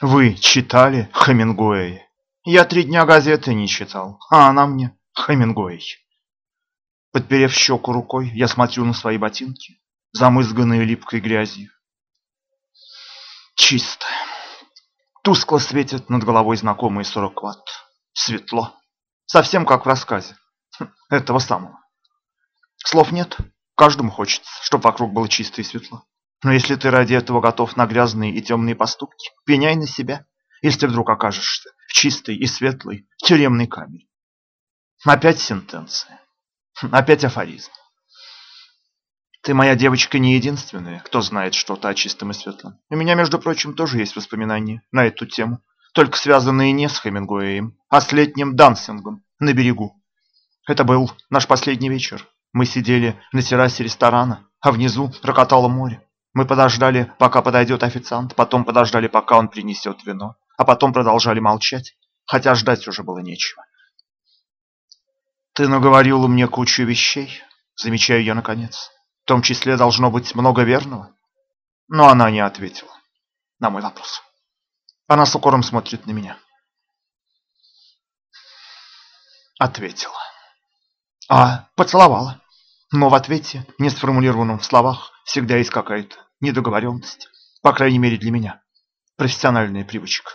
Вы читали Хемингуэя? Я три дня газеты не читал, а она мне Хемингуэй. Подперев щеку рукой, я смотрю на свои ботинки, замызганные липкой грязью. Чисто. Тускло светит над головой знакомые 40 ватт. Светло. Совсем как в рассказе. Хм, этого самого. Слов нет. Каждому хочется, чтобы вокруг было чисто и светло. Но если ты ради этого готов на грязные и темные поступки, пеняй на себя, если вдруг окажешься в чистой и светлой тюремной камере. Опять сентенция. Опять афоризм. Ты, моя девочка, не единственная, кто знает что-то о чистом и светлом. У меня, между прочим, тоже есть воспоминания на эту тему, только связанные не с Хемингуэем, а с летним дансингом на берегу. Это был наш последний вечер. Мы сидели на террасе ресторана, а внизу рокотало море. Мы подождали, пока подойдет официант, потом подождали, пока он принесет вино, а потом продолжали молчать, хотя ждать уже было нечего. «Ты наговорила мне кучу вещей», — замечаю я наконец. «В том числе должно быть много верного». Но она не ответила на мой вопрос. Она с укором смотрит на меня. Ответила. А, поцеловала. Но в ответе, не сформулированном в словах, всегда есть какая-то недоговоренность. По крайней мере для меня. Профессиональная привычка.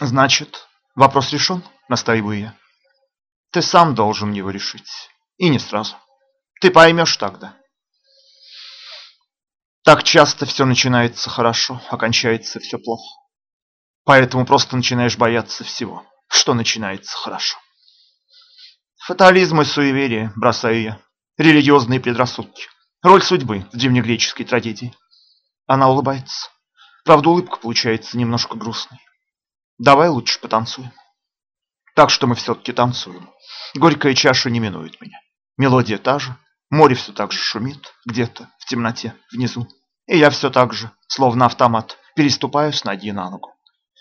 Значит, вопрос решен, настаиваю я. Ты сам должен его решить. И не сразу. Ты поймешь тогда. Так часто все начинается хорошо, а все плохо. Поэтому просто начинаешь бояться всего, что начинается хорошо. Фатализм и суеверие, бросаю я. Религиозные предрассудки. Роль судьбы в древнегреческой трагедии. Она улыбается. Правда, улыбка получается немножко грустной. Давай лучше потанцуем. Так что мы все-таки танцуем. Горькая чаша не минует меня. Мелодия та же, море все так же шумит, где-то в темноте, внизу. И я все так же, словно автомат, переступаю с ноги на ногу.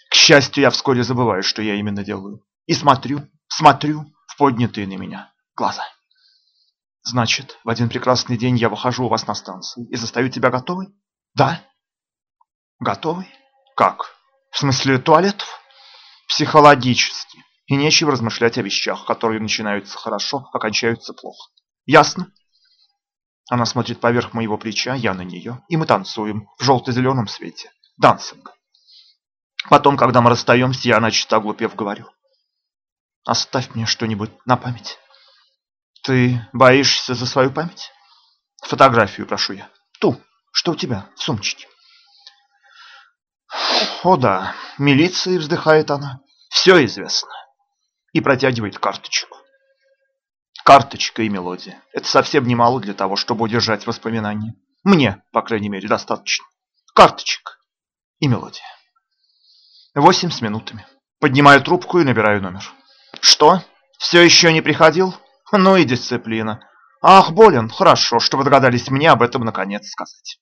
К счастью, я вскоре забываю, что я именно делаю. И смотрю, смотрю поднятые на меня глаза. Значит, в один прекрасный день я выхожу у вас на станцию и застаю тебя готовой? Да. Готовой? Как? В смысле туалетов? Психологически. И нечего размышлять о вещах, которые начинаются хорошо, а кончаются плохо. Ясно? Она смотрит поверх моего плеча, я на нее, и мы танцуем в желто-зеленом свете. Дансинг. Потом, когда мы расстаемся, я, начисто оглупев, говорю. Оставь мне что-нибудь на память. Ты боишься за свою память? Фотографию прошу я. Ту, что у тебя в сумочке. О да, милиция, вздыхает она. Все известно. И протягивает карточку. Карточка и мелодия. Это совсем немало для того, чтобы удержать воспоминания. Мне, по крайней мере, достаточно. Карточка и мелодия. Восемь с минутами. Поднимаю трубку и набираю номер. Что? Все еще не приходил? Ну и дисциплина. Ах, болен. Хорошо, что вы догадались мне об этом наконец сказать.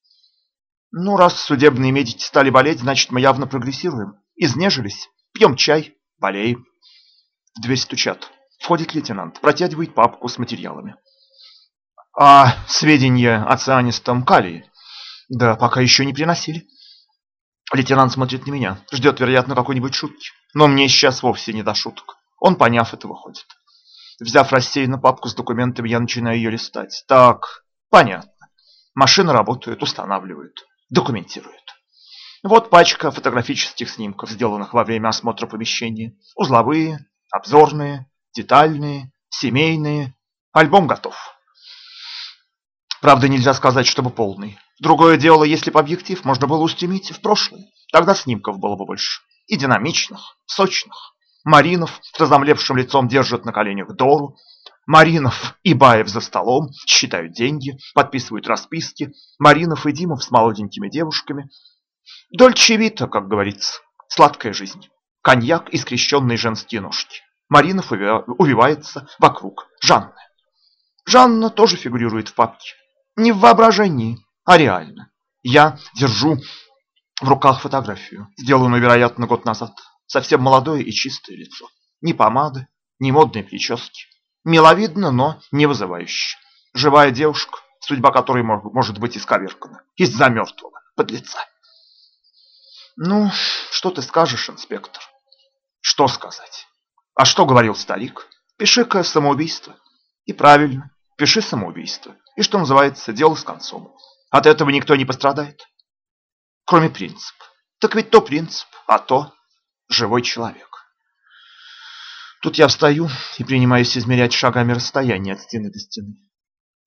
Ну, раз судебные медики стали болеть, значит, мы явно прогрессируем. Изнежились. Пьем чай, болеем. В дверь стучат. Входит лейтенант, протягивает папку с материалами. А сведения о цианистом калии? Да, пока еще не приносили. Лейтенант смотрит на меня, ждет, вероятно, какой-нибудь шутки. Но мне сейчас вовсе не до шуток. Он, поняв это, выходит. Взяв рассеянно папку с документами, я начинаю ее листать. Так, понятно. Машины работают, устанавливают документирует. Вот пачка фотографических снимков, сделанных во время осмотра помещения. Узловые, обзорные, детальные, семейные. Альбом готов. Правда, нельзя сказать, чтобы полный. Другое дело, если бы объектив можно было устремить в прошлое. Тогда снимков было бы больше. И динамичных, сочных. Маринов с разомлевшим лицом держит на коленях Дору, Маринов и Баев за столом считают деньги, подписывают расписки. Маринов и Димов с молоденькими девушками. Дольче вита, как говорится, сладкая жизнь. Коньяк и скрещенные женские ножки. Маринов увивается вокруг Жанны. Жанна тоже фигурирует в папке. Не в воображении, а реально. Я держу в руках фотографию, сделанную, вероятно, год назад. Совсем молодое и чистое лицо. Ни помады, ни модной прически. Миловидно, но не вызывающе. Живая девушка, судьба которой может быть исковеркана из-за мертвого подлеца. Ну, что ты скажешь, инспектор? Что сказать? А что говорил старик? Пиши-ка самоубийство. И правильно, пиши самоубийство. И что называется, дело с концом. От этого никто не пострадает. Кроме принципа. Так ведь то принцип, а то живой человек. Тут я встаю и принимаюсь измерять шагами расстояние от стены до стены.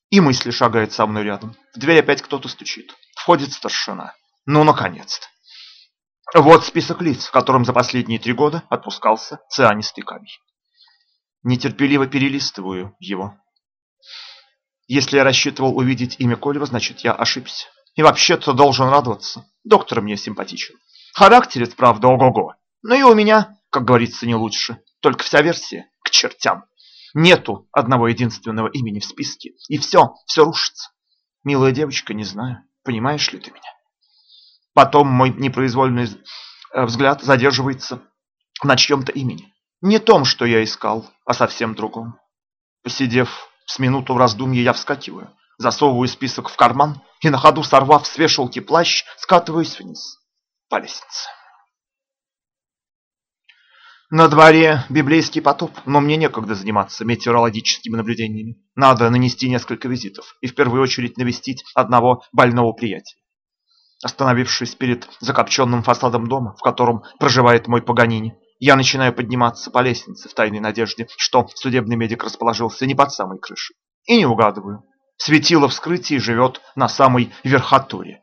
И мысли шагает со мной рядом. В дверь опять кто-то стучит. Входит старшина. Ну, наконец-то. Вот список лиц, в котором за последние три года отпускался цианистый камень. Нетерпеливо перелистываю его. Если я рассчитывал увидеть имя Колева, значит я ошибся. И вообще-то должен радоваться. Доктор мне симпатичен. Характерец, правда, ого-го. Но и у меня, как говорится, не лучше. Только вся версия к чертям. Нету одного единственного имени в списке. И все, все рушится. Милая девочка, не знаю, понимаешь ли ты меня? Потом мой непроизвольный э, взгляд задерживается на чьем-то имени. Не том, что я искал, а совсем другом. Посидев с минуту в раздумье, я вскакиваю, засовываю список в карман и на ходу, сорвав с вешалки плащ, скатываюсь вниз по лестнице. На дворе библейский потоп, но мне некогда заниматься метеорологическими наблюдениями. Надо нанести несколько визитов и в первую очередь навестить одного больного приятеля. Остановившись перед закопченным фасадом дома, в котором проживает мой Паганини, я начинаю подниматься по лестнице в тайной надежде, что судебный медик расположился не под самой крышей. И не угадываю. Светило вскрытии живет на самой верхотуре.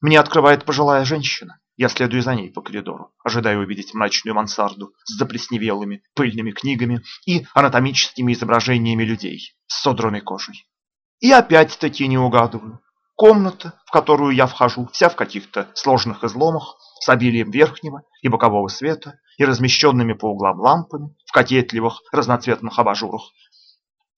Мне открывает пожилая женщина. Я следую за ней по коридору, ожидая увидеть мрачную мансарду с заплесневелыми пыльными книгами и анатомическими изображениями людей с содранной кожей. И опять-таки не угадываю. Комната, в которую я вхожу, вся в каких-то сложных изломах, с обилием верхнего и бокового света и размещенными по углам лампами в кокетливых разноцветных абажурах.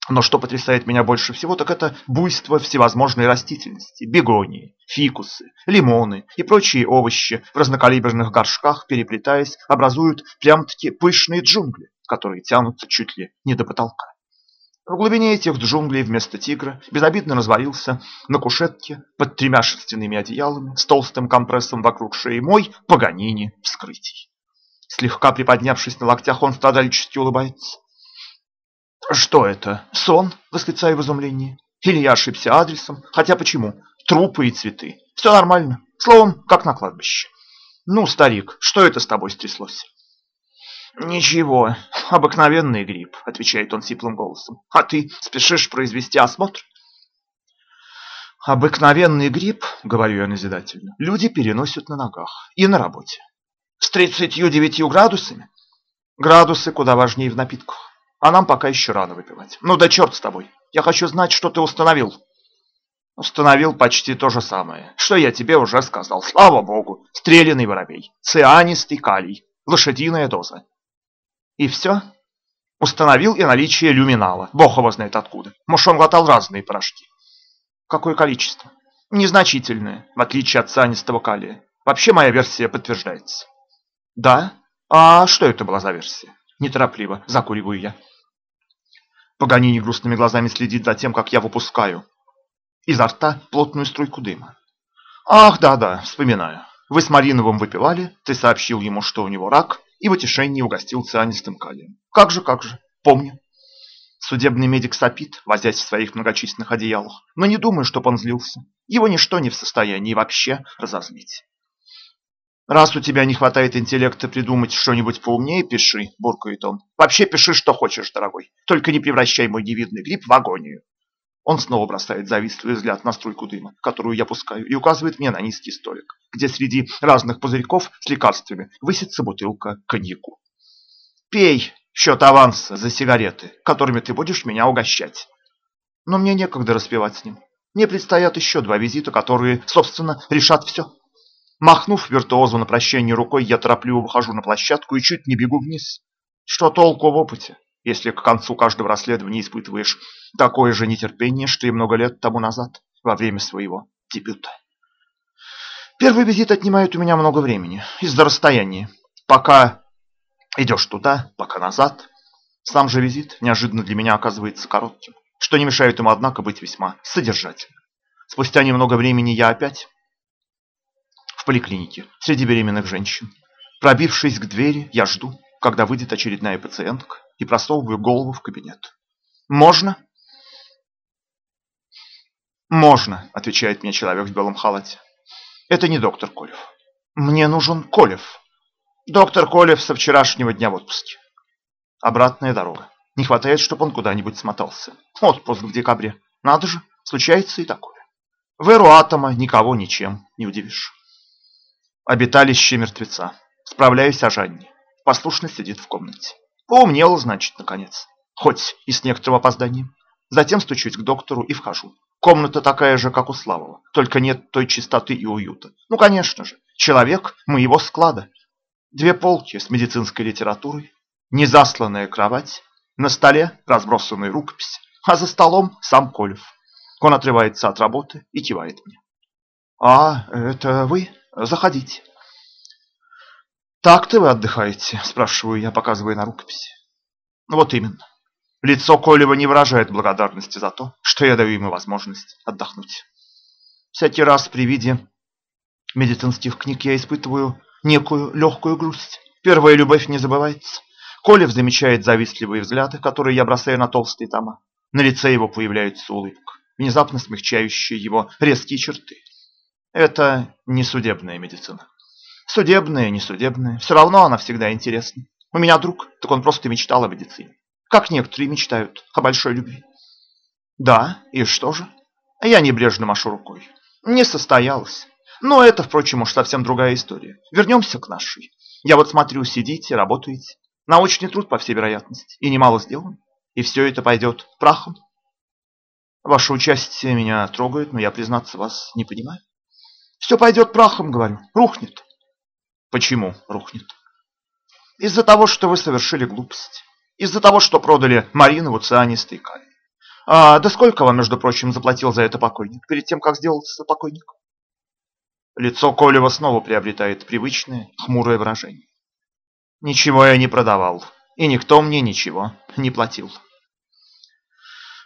Но что потрясает меня больше всего, так это буйство всевозможной растительности, бегонии, фикусы, лимоны и прочие овощи в разнокалиберных горшках, переплетаясь, образуют прям-таки пышные джунгли, которые тянутся чуть ли не до потолка. В глубине этих джунглей вместо тигра безобидно развалился на кушетке под тремя шерстяными одеялами с толстым компрессом вокруг шеи мой Паганини вскрытий. Слегка приподнявшись на локтях, он страдальчески улыбается. «Что это? Сон?» – восклицаю в изумлении. «Или я ошибся адресом? Хотя почему? Трупы и цветы. Все нормально. Словом, как на кладбище. Ну, старик, что это с тобой стряслось?» «Ничего, обыкновенный грипп», — отвечает он сиплым голосом. «А ты спешишь произвести осмотр?» «Обыкновенный грипп, — говорю я назидательно, — люди переносят на ногах и на работе. С тридцатью девятью градусами? Градусы куда важнее в напитках, а нам пока еще рано выпивать. Ну да черт с тобой, я хочу знать, что ты установил». Установил почти то же самое, что я тебе уже сказал. Слава богу, стрелянный воробей, цианистый калий, лошадиная доза. И все? Установил и наличие люминала. Бог его знает откуда. Может, он глотал разные порошки. Какое количество? Незначительное, в отличие от цианистого калия. Вообще моя версия подтверждается. Да? А что это была за версия? Неторопливо закуриваю я. Паганини грустными глазами следит за тем, как я выпускаю изо рта плотную струйку дыма. Ах, да-да, вспоминаю. Вы с Мариновым выпивали, ты сообщил ему, что у него рак, и в утешении угостил цианистым калием. Как же, как же, помню. Судебный медик сопит, возясь в своих многочисленных одеялах, но не думаю, чтоб он злился. Его ничто не в состоянии вообще разозлить. «Раз у тебя не хватает интеллекта придумать что-нибудь поумнее, пиши», – буркает он. «Вообще пиши, что хочешь, дорогой. Только не превращай мой невидный гриб в агонию». Он снова бросает завистливый взгляд на струйку дыма, которую я пускаю, и указывает мне на низкий столик, где среди разных пузырьков с лекарствами высится бутылка коньяку. «Пей счет аванса за сигареты, которыми ты будешь меня угощать». Но мне некогда распевать с ним. Мне предстоят еще два визита, которые, собственно, решат все. Махнув виртуозу на прощание рукой, я торопливо выхожу на площадку и чуть не бегу вниз. Что толку в опыте? если к концу каждого расследования испытываешь такое же нетерпение, что и много лет тому назад, во время своего дебюта. Первый визит отнимает у меня много времени, из-за расстояния. Пока идешь туда, пока назад. Сам же визит неожиданно для меня оказывается коротким, что не мешает ему, однако, быть весьма содержательным. Спустя немного времени я опять в поликлинике, среди беременных женщин. Пробившись к двери, я жду, когда выйдет очередная пациентка, и просовываю голову в кабинет. «Можно?» «Можно», — отвечает мне человек в белом халате. «Это не доктор Колев. Мне нужен Колев. Доктор Колев со вчерашнего дня в отпуске. Обратная дорога. Не хватает, чтобы он куда-нибудь смотался. Отпуск в декабре. Надо же, случается и такое. В эру атома никого ничем не удивишь. Обиталище мертвеца. Справляюсь о Жанне. Послушно сидит в комнате. Поумнел, значит, наконец. Хоть и с некоторым опозданием. Затем стучусь к доктору и вхожу. Комната такая же, как у Славова, только нет той чистоты и уюта. Ну, конечно же, человек моего склада. Две полки с медицинской литературой, незасланная кровать, на столе разбросанные рукописи, а за столом сам Колев. Он отрывается от работы и кивает мне. «А, это вы? Заходите». «Так-то вы отдыхаете?» – спрашиваю я, показывая на рукописи. «Вот именно. Лицо Колева не выражает благодарности за то, что я даю ему возможность отдохнуть. Всякий раз при виде медицинских книг я испытываю некую легкую грусть. Первая любовь не забывается. Колев замечает завистливые взгляды, которые я бросаю на толстые тома. На лице его появляется улыбка, внезапно смягчающая его резкие черты. Это не судебная медицина. Судебная, не судебная, все равно она всегда интересна. У меня друг, так он просто мечтал о медицине. Как некоторые мечтают о большой любви. Да, и что же? Я небрежно машу рукой. Не состоялось. Но это, впрочем, уж совсем другая история. Вернемся к нашей. Я вот смотрю, сидите, работаете. Научный труд, по всей вероятности, и немало сделан. И все это пойдет прахом. Ваше участие меня трогает, но я, признаться, вас не понимаю. Все пойдет прахом, говорю, рухнет. Почему рухнет? Из-за того, что вы совершили глупость. Из-за того, что продали Маринову цианистый калий. А, да сколько вам, между прочим, заплатил за это покойник, перед тем, как сделался покойником? Лицо Колева снова приобретает привычное, хмурое выражение. Ничего я не продавал, и никто мне ничего не платил.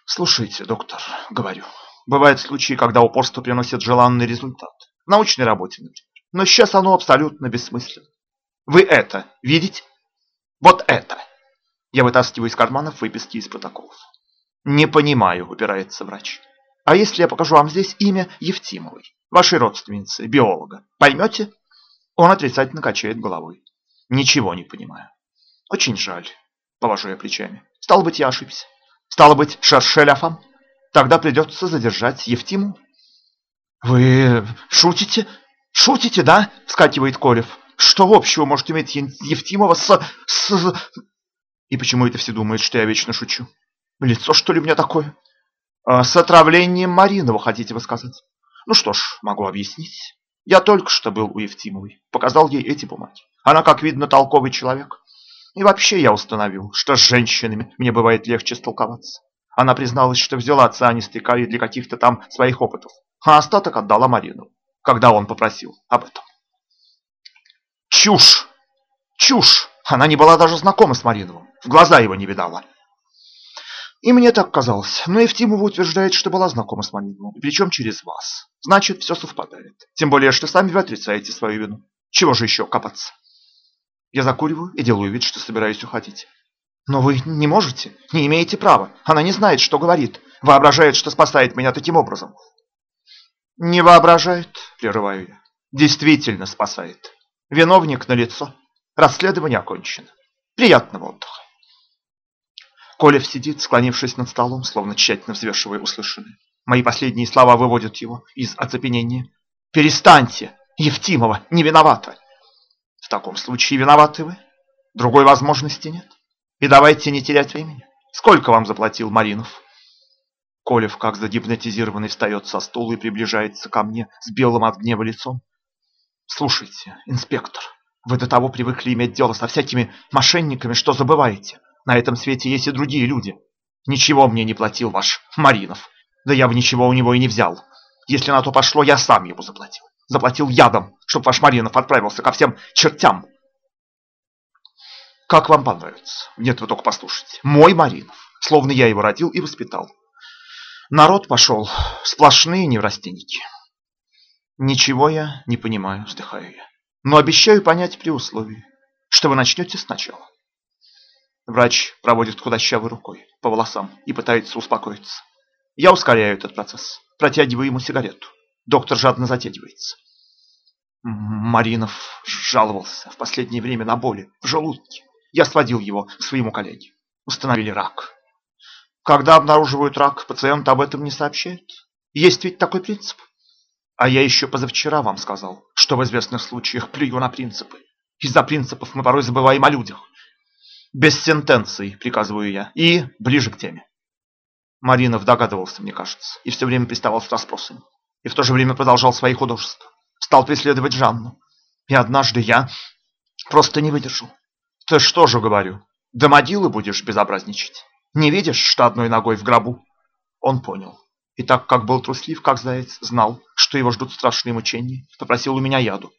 Слушайте, доктор, говорю, бывают случаи, когда упорство приносит желанный результат. Научной работе, например. Но сейчас оно абсолютно бессмысленно. Вы это видите? Вот это. Я вытаскиваю из карманов выписки из протоколов. Не понимаю, упирается врач. А если я покажу вам здесь имя Евтимовой? вашей родственницы, биолога. Поймете? Он отрицательно качает головой. Ничего не понимаю. Очень жаль, повожу я плечами. Стало быть, я ошибся. Стало быть, Шершеляфам. Тогда придется задержать Евтиму. Вы шутите? Шутите, да? Вскакивает Колев. Что общего может иметь Евтимова с... с... И почему это все думают, что я вечно шучу? Лицо, что ли, у меня такое? А, с отравлением Маринова, хотите вы сказать? Ну что ж, могу объяснить. Я только что был у Евтимовой, показал ей эти бумаги. Она, как видно, толковый человек. И вообще я установил, что с женщинами мне бывает легче столковаться. Она призналась, что взяла цианистый калий для каких-то там своих опытов, а остаток отдала Марину, когда он попросил об этом. Чушь! Чушь! Она не была даже знакома с Мариновым, в глаза его не видала. И мне так казалось. Но Евтимова утверждает, что была знакома с Маниновым, причем через вас. Значит, все совпадает. Тем более, что сами вы отрицаете свою вину. Чего же еще копаться? Я закуриваю и делаю вид, что собираюсь уходить. Но вы не можете, не имеете права. Она не знает, что говорит. Воображает, что спасает меня таким образом. Не воображает, прерываю я. Действительно спасает. Виновник на лицо. Расследование окончено. Приятного отдыха. Колев сидит, склонившись над столом, словно тщательно взвешивая услышанное. Мои последние слова выводят его из оцепенения. «Перестаньте! Евтимова не виновата!» «В таком случае виноваты вы. Другой возможности нет. И давайте не терять времени. Сколько вам заплатил Маринов?» Колев, как загипнотизированный, встает со стула и приближается ко мне с белым от гнева лицом. «Слушайте, инспектор, вы до того привыкли иметь дело со всякими мошенниками, что забываете. На этом свете есть и другие люди. Ничего мне не платил ваш Маринов. Да я бы ничего у него и не взял. Если на то пошло, я сам ему заплатил. Заплатил ядом, чтобы ваш Маринов отправился ко всем чертям. Как вам понравится? Нет, вы только послушайте. Мой Маринов. Словно я его родил и воспитал. Народ пошел, сплошные неврастенники. Ничего я не понимаю, вздыхаю я. Но обещаю понять при условии, что вы начнете сначала. Врач проводит худощавой рукой по волосам и пытается успокоиться. Я ускоряю этот процесс, протягиваю ему сигарету. Доктор жадно затягивается. Маринов жаловался в последнее время на боли в желудке. Я сводил его к своему коллеге. Установили рак. Когда обнаруживают рак, пациент об этом не сообщает. Есть ведь такой принцип. А я еще позавчера вам сказал, что в известных случаях плюю на принципы. Из-за принципов мы порой забываем о людях. Без сентенций, приказываю я, и ближе к теме. Маринов догадывался, мне кажется, и все время приставал с расспросами. И в то же время продолжал свои художества. Стал преследовать Жанну. И однажды я просто не выдержал. Ты что же, говорю, до могилы будешь безобразничать? Не видишь, что одной ногой в гробу? Он понял. И так как был труслив, как заяц, знал, что его ждут страшные мучения, попросил у меня яду.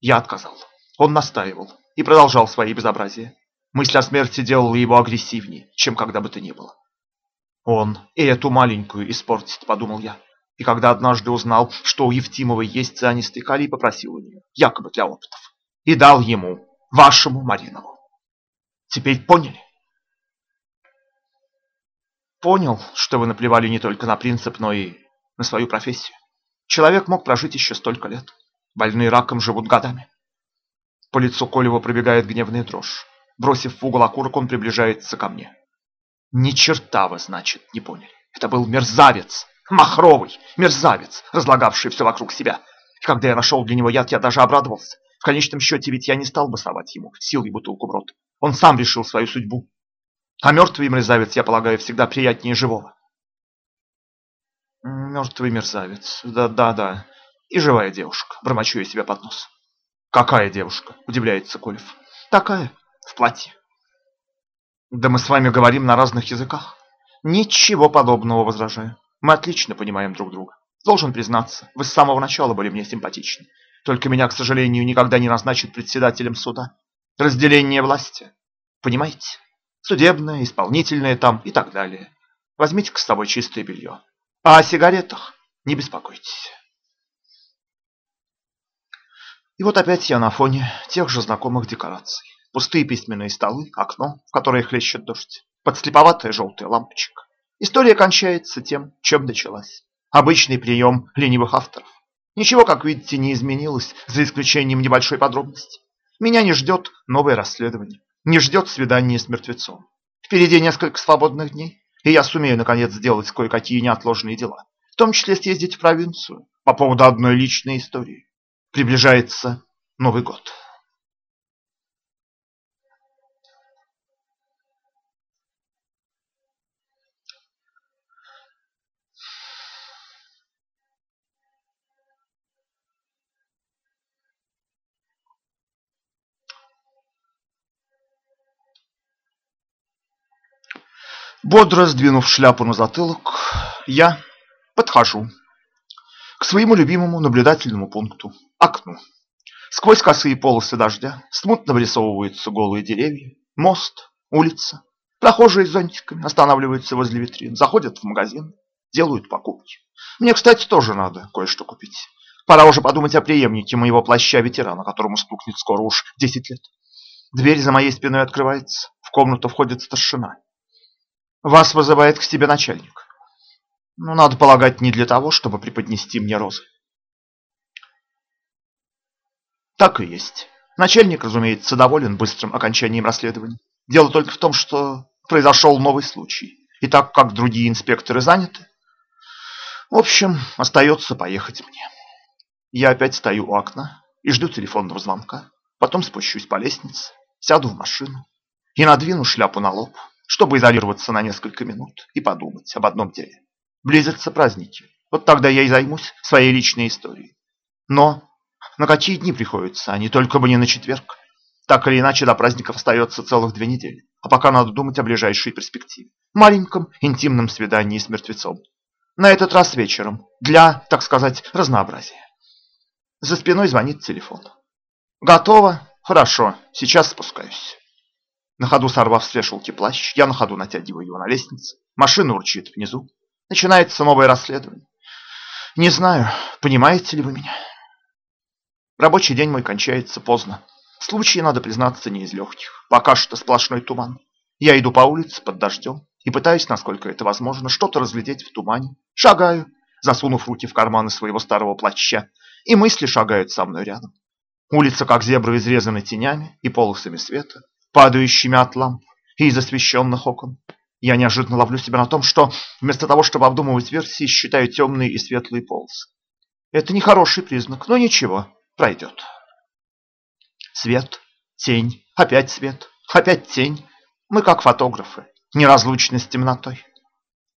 Я отказал. Он настаивал и продолжал свои безобразия. Мысль о смерти делала его агрессивнее, чем когда бы то ни было. Он и эту маленькую испортит, подумал я. И когда однажды узнал, что у Евтимовой есть цианистый калий, попросил у нее, якобы для опытов. И дал ему, вашему Маринову. Теперь поняли? Понял, что вы наплевали не только на принцип, но и на свою профессию. Человек мог прожить еще столько лет. Больные раком живут годами. По лицу Колева пробегает гневная дрожь. Бросив в угол окурок, он приближается ко мне. Ни черта вы, значит, не поняли. Это был мерзавец, махровый мерзавец, разлагавший все вокруг себя. И когда я нашел для него яд, я даже обрадовался. В конечном счете, ведь я не стал бы совать ему силой бутылку в рот. Он сам решил свою судьбу. А мертвый мерзавец, я полагаю, всегда приятнее живого. Мертвый мерзавец. Да-да-да. И живая девушка. Бормочу я себя под нос. Какая девушка? Удивляется Колев. Такая. В платье. Да мы с вами говорим на разных языках. Ничего подобного, возражаю. Мы отлично понимаем друг друга. Должен признаться, вы с самого начала были мне симпатичны. Только меня, к сожалению, никогда не назначат председателем суда. Разделение власти. Понимаете? Судебное, исполнительное там и так далее. Возьмите-ка с собой чистое белье. А о сигаретах не беспокойтесь. И вот опять я на фоне тех же знакомых декораций. Пустые письменные столы, окно, в которое хлещет дождь, подслеповатая желтая лампочка. История кончается тем, чем началась. Обычный прием ленивых авторов. Ничего, как видите, не изменилось, за исключением небольшой подробности. Меня не ждет новое расследование не ждет свидания с мертвецом. Впереди несколько свободных дней, и я сумею, наконец, сделать кое-какие неотложные дела. В том числе съездить в провинцию по поводу одной личной истории. Приближается Новый год. Бодро сдвинув шляпу на затылок, я подхожу к своему любимому наблюдательному пункту – окну. Сквозь косые полосы дождя смутно вырисовываются голые деревья, мост, улица. Прохожие с зонтиками останавливаются возле витрин, заходят в магазин, делают покупки. Мне, кстати, тоже надо кое-что купить. Пора уже подумать о преемнике моего плаща-ветерана, которому стукнет скоро уж 10 лет. Дверь за моей спиной открывается, в комнату входит старшина. Вас вызывает к себе начальник. Ну, надо полагать, не для того, чтобы преподнести мне розы. Так и есть. Начальник, разумеется, доволен быстрым окончанием расследования. Дело только в том, что произошел новый случай. И так как другие инспекторы заняты, в общем, остается поехать мне. Я опять стою у окна и жду телефонного звонка. Потом спущусь по лестнице, сяду в машину и надвину шляпу на лоб чтобы изолироваться на несколько минут и подумать об одном деле. Близятся праздники. Вот тогда я и займусь своей личной историей. Но на какие дни приходятся они, только бы не на четверг. Так или иначе, до праздников остается целых две недели. А пока надо думать о ближайшей перспективе. Маленьком интимном свидании с мертвецом. На этот раз вечером. Для, так сказать, разнообразия. За спиной звонит телефон. Готово? Хорошо, сейчас спускаюсь. На ходу сорвав с вешалки плащ, я на ходу натягиваю его на лестнице. Машина урчит внизу. Начинается новое расследование. Не знаю, понимаете ли вы меня. Рабочий день мой кончается поздно. Случай, надо признаться, не из легких. Пока что сплошной туман. Я иду по улице под дождем и пытаюсь, насколько это возможно, что-то разглядеть в тумане. Шагаю, засунув руки в карманы своего старого плаща, и мысли шагают со мной рядом. Улица, как зебра, изрезана тенями и полосами света, падающими от ламп и из освещенных окон. Я неожиданно ловлю себя на том, что вместо того, чтобы обдумывать версии, считаю темные и светлые полосы. Это не хороший признак, но ничего, пройдет. Свет, тень, опять свет, опять тень. Мы как фотографы, неразлучны с темнотой.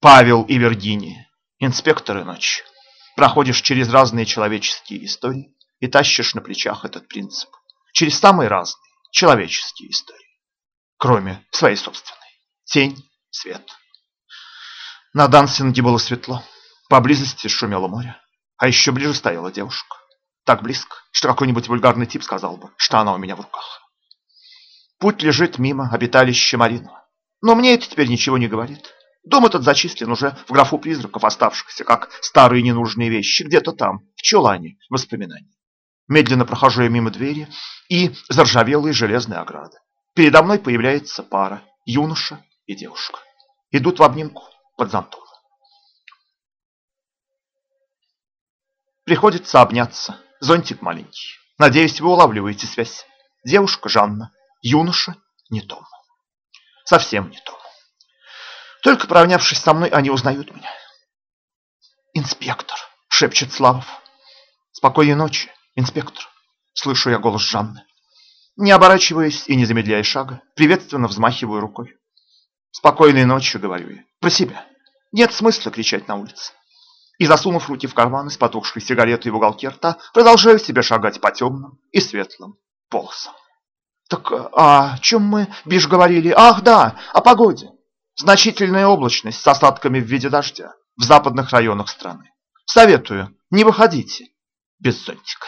Павел и Виргиния, инспекторы ночи. Проходишь через разные человеческие истории и тащишь на плечах этот принцип. Через самые разные человеческие истории. Кроме своей собственной. Тень, свет. На Дансинге было светло. Поблизости шумело море. А еще ближе стояла девушка. Так близко, что какой-нибудь вульгарный тип сказал бы, что она у меня в руках. Путь лежит мимо обиталища Маринова. Но мне это теперь ничего не говорит. Дом этот зачислен уже в графу призраков, оставшихся, как старые ненужные вещи, где-то там, в чулане воспоминаний. Медленно прохожу я мимо двери и заржавелые железные ограды. Передо мной появляется пара, юноша и девушка. Идут в обнимку под зонтом. Приходится обняться. Зонтик маленький. Надеюсь, вы улавливаете связь. Девушка Жанна, юноша не Том. Совсем не Том. Только поравнявшись со мной, они узнают меня. «Инспектор!» — шепчет Славов. «Спокойной ночи, инспектор!» — слышу я голос Жанны. Не оборачиваясь и не замедляя шага, приветственно взмахиваю рукой. «Спокойной ночи», — говорю я, про себя. Нет смысла кричать на улице. И, засунув руки в карманы с потухшей сигаретой в уголке рта, продолжаю себе шагать по темным и светлым полосам. Так а о чем мы, Биш, говорили? Ах, да, о погоде. Значительная облачность с осадками в виде дождя в западных районах страны. Советую, не выходите без зонтика.